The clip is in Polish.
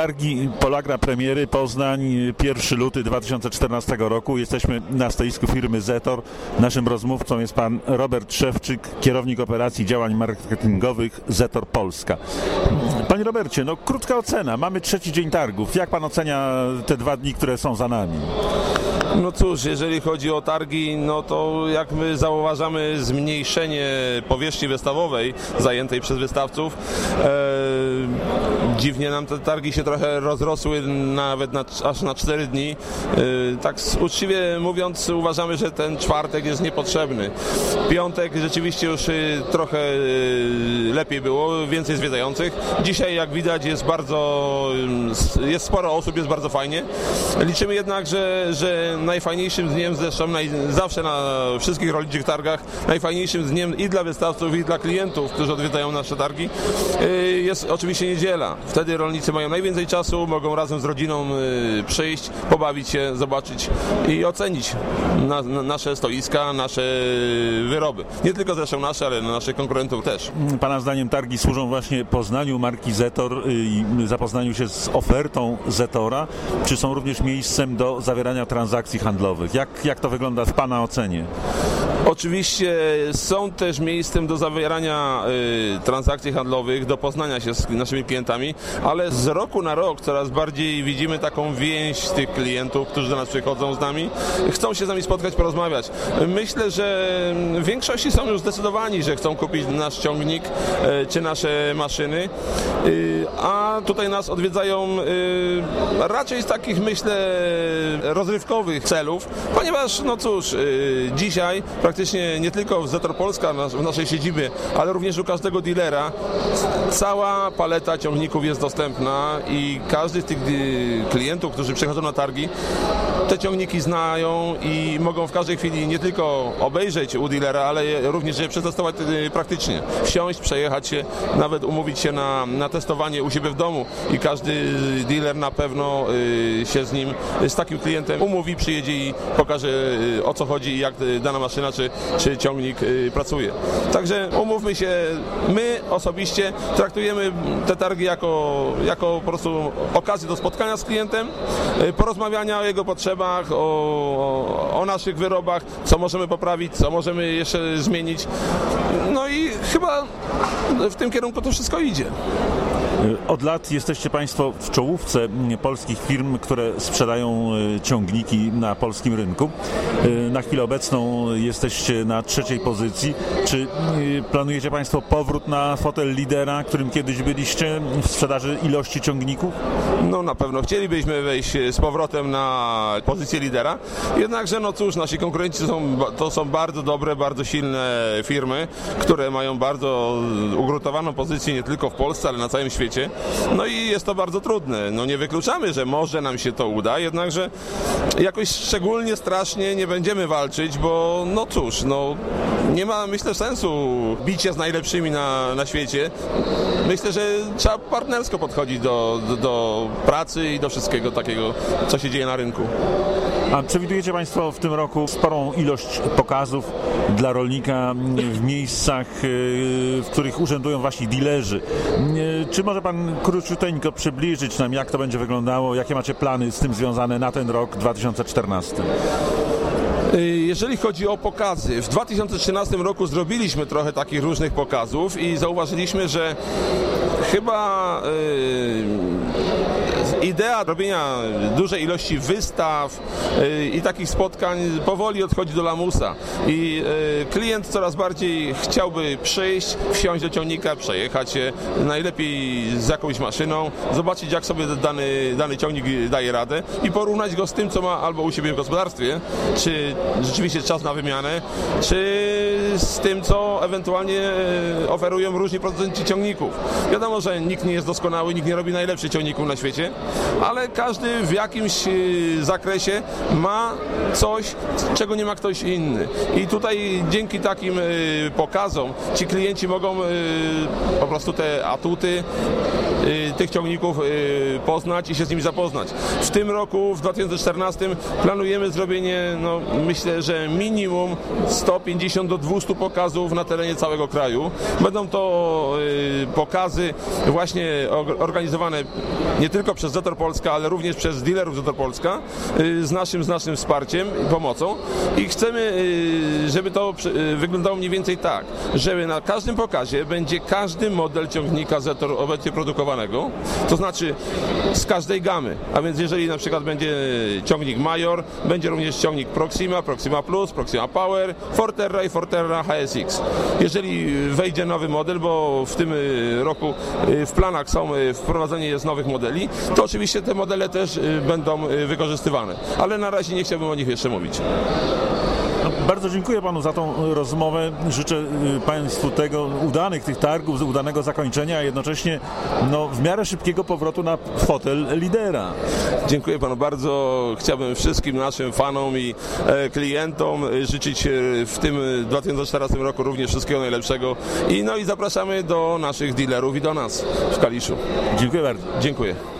Targi Polagra Premiery Poznań 1 luty 2014 roku. Jesteśmy na stoisku firmy Zetor. Naszym rozmówcą jest pan Robert Szewczyk, kierownik operacji działań marketingowych Zetor Polska. Panie Robercie, no krótka ocena. Mamy trzeci dzień targów. Jak pan ocenia te dwa dni, które są za nami? No cóż, jeżeli chodzi o targi, no to jak my zauważamy zmniejszenie powierzchni wystawowej zajętej przez wystawców, e, dziwnie nam te targi się trochę rozrosły nawet na, aż na 4 dni. E, tak uczciwie mówiąc uważamy, że ten czwartek jest niepotrzebny. Piątek rzeczywiście już e, trochę e, lepiej było, więcej zwiedzających. Dzisiaj jak widać jest bardzo, jest sporo osób, jest bardzo fajnie. Liczymy jednak, że, że najfajniejszym dniem zresztą naj, zawsze na wszystkich rolniczych targach, najfajniejszym dniem i dla wystawców i dla klientów, którzy odwiedzają nasze targi jest oczywiście niedziela. Wtedy rolnicy mają najwięcej czasu, mogą razem z rodziną przyjść, pobawić się, zobaczyć i ocenić na, na nasze stoiska, nasze wyroby. Nie tylko zresztą nasze, ale naszych konkurentów też. Pana zdaniem targi służą właśnie poznaniu marki Zetor i zapoznaniu się z ofertą Zetora, czy są również miejscem do zawierania transakcji handlowych? Jak, jak to wygląda w Pana ocenie? Oczywiście są też miejscem do zawierania y, transakcji handlowych, do poznania się z naszymi klientami, ale z roku na rok coraz bardziej widzimy taką więź tych klientów, którzy do nas przychodzą z nami, chcą się z nami spotkać, porozmawiać. Myślę, że w większości są już zdecydowani, że chcą kupić nasz ciągnik y, czy nasze maszyny, y, a tutaj nas odwiedzają y, raczej z takich, myślę, rozrywkowych celów, ponieważ, no cóż, y, dzisiaj praktycznie nie tylko w Zetor Polska, w naszej siedzibie, ale również u każdego dealera cała paleta ciągników jest dostępna i każdy z tych y, klientów, którzy przychodzą na targi, te ciągniki znają i mogą w każdej chwili nie tylko obejrzeć u dealera, ale również je przetestować y, praktycznie. Wsiąść, przejechać się, nawet umówić się na, na testowanie u siebie w domu i każdy dealer na pewno się z nim, z takim klientem umówi, przyjedzie i pokaże o co chodzi i jak dana maszyna czy, czy ciągnik pracuje. Także umówmy się, my osobiście traktujemy te targi jako, jako po prostu okazję do spotkania z klientem, porozmawiania o jego potrzebach, o, o, o naszych wyrobach, co możemy poprawić, co możemy jeszcze zmienić. No i chyba w tym kierunku to wszystko idzie. Od lat jesteście Państwo w czołówce polskich firm, które sprzedają ciągniki na polskim rynku. Na chwilę obecną jesteście na trzeciej pozycji. Czy planujecie Państwo powrót na fotel lidera, którym kiedyś byliście w sprzedaży ilości ciągników? No na pewno chcielibyśmy wejść z powrotem na pozycję lidera. Jednakże no cóż, nasi konkurenci są, to są bardzo dobre, bardzo silne firmy, które mają bardzo ugruntowaną pozycję nie tylko w Polsce, ale na całym świecie świecie. No i jest to bardzo trudne. No nie wykluczamy, że może nam się to uda, jednakże jakoś szczególnie strasznie nie będziemy walczyć, bo no cóż, no nie ma myślę sensu bicia z najlepszymi na, na świecie. Myślę, że trzeba partnersko podchodzić do, do, do pracy i do wszystkiego takiego, co się dzieje na rynku. A przewidujecie Państwo w tym roku sporą ilość pokazów dla rolnika w miejscach, w których urzędują Wasi dilerzy. Czy może Pan króciuteńko przybliżyć nam, jak to będzie wyglądało, jakie macie plany z tym związane na ten rok 2014? Jeżeli chodzi o pokazy, w 2013 roku zrobiliśmy trochę takich różnych pokazów i zauważyliśmy, że chyba yy, idea robienia dużej ilości wystaw yy, i takich spotkań powoli odchodzi do lamusa i yy, klient coraz bardziej chciałby przyjść, wsiąść do ciągnika, przejechać się, najlepiej z jakąś maszyną, zobaczyć jak sobie dany, dany ciągnik daje radę i porównać go z tym, co ma albo u siebie w gospodarstwie, czy rzeczywiście czas na wymianę, czy z tym, co ewentualnie oferują różni producenci ciągników. Wiadomo, że nikt nie jest doskonały, nikt nie robi najlepszych ciągników na świecie, ale każdy w jakimś y, zakresie ma coś, czego nie ma ktoś inny. I tutaj dzięki takim y, pokazom ci klienci mogą y, po prostu te atuty tych ciągników poznać i się z nimi zapoznać. W tym roku, w 2014 planujemy zrobienie, no, myślę, że minimum 150 do 200 pokazów na terenie całego kraju. Będą to pokazy właśnie or- organizowane nie tylko przez Zetor Polska, ale również przez dealerów Zetor Polska y, z naszym, z naszym wsparciem i pomocą i chcemy, y, żeby to y, wyglądało mniej więcej tak, że na każdym pokazie będzie każdy model ciągnika Zetor obecnie produkowanego, to znaczy z każdej gamy, a więc jeżeli na przykład będzie ciągnik Major, będzie również ciągnik Proxima, Proxima Plus, Proxima Power, Forterra i Forterra HSX. Jeżeli wejdzie nowy model, bo w tym roku w planach są wprowadzenie jest nowych modeli, to oczywiście te modele też y, będą y, wykorzystywane, ale na razie nie chciałbym o nich jeszcze mówić. No, bardzo dziękuję panu za tą y, rozmowę. Życzę państwu tego, udanych tych targów, udanego zakończenia, a jednocześnie no, w miarę szybkiego powrotu na fotel lidera. Dziękuję panu bardzo. Chciałbym wszystkim naszym fanom i e, klientom życzyć w tym e, 2014 roku również wszystkiego najlepszego. I no i zapraszamy do naszych dealerów i do nas w Kaliszu. Dziękuję bardzo. Dziękuję.